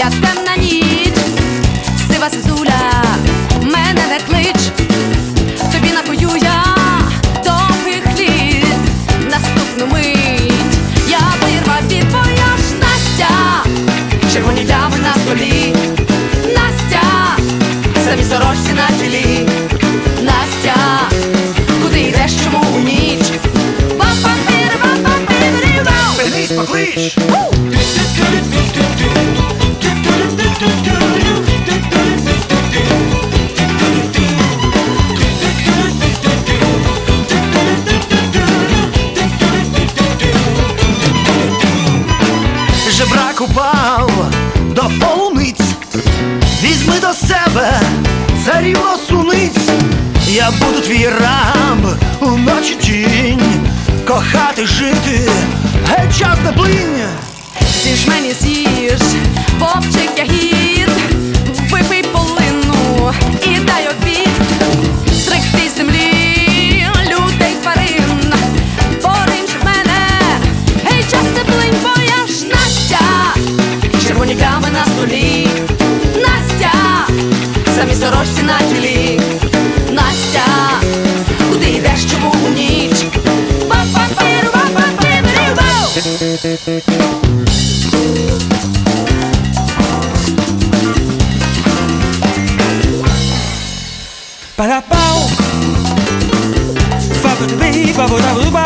як темна ніч, сива сизуля, мене не клич, тобі напою я довгих літ, наступну мить, я вирвав від твоя ж Настя, червоні плями на столі, Настя, самі сорочці на тілі, Настя, куди йдеш, чому у ніч? Ба-ба-бір, ба-ба-бір-бір-бау. Вернись, поклич! Жебрак до полуниць, візьми до себе царівно суниць, я буду твій раб у ночі тінь, кохати жити, геть час не плинь. Сіж мені з'їж, самі сорочці на тілі, Настя, куди йдеш, чому у ніч? Ба-ба-биру, ба-ба-биру-бау. Para pau Fa ba bi ba ba da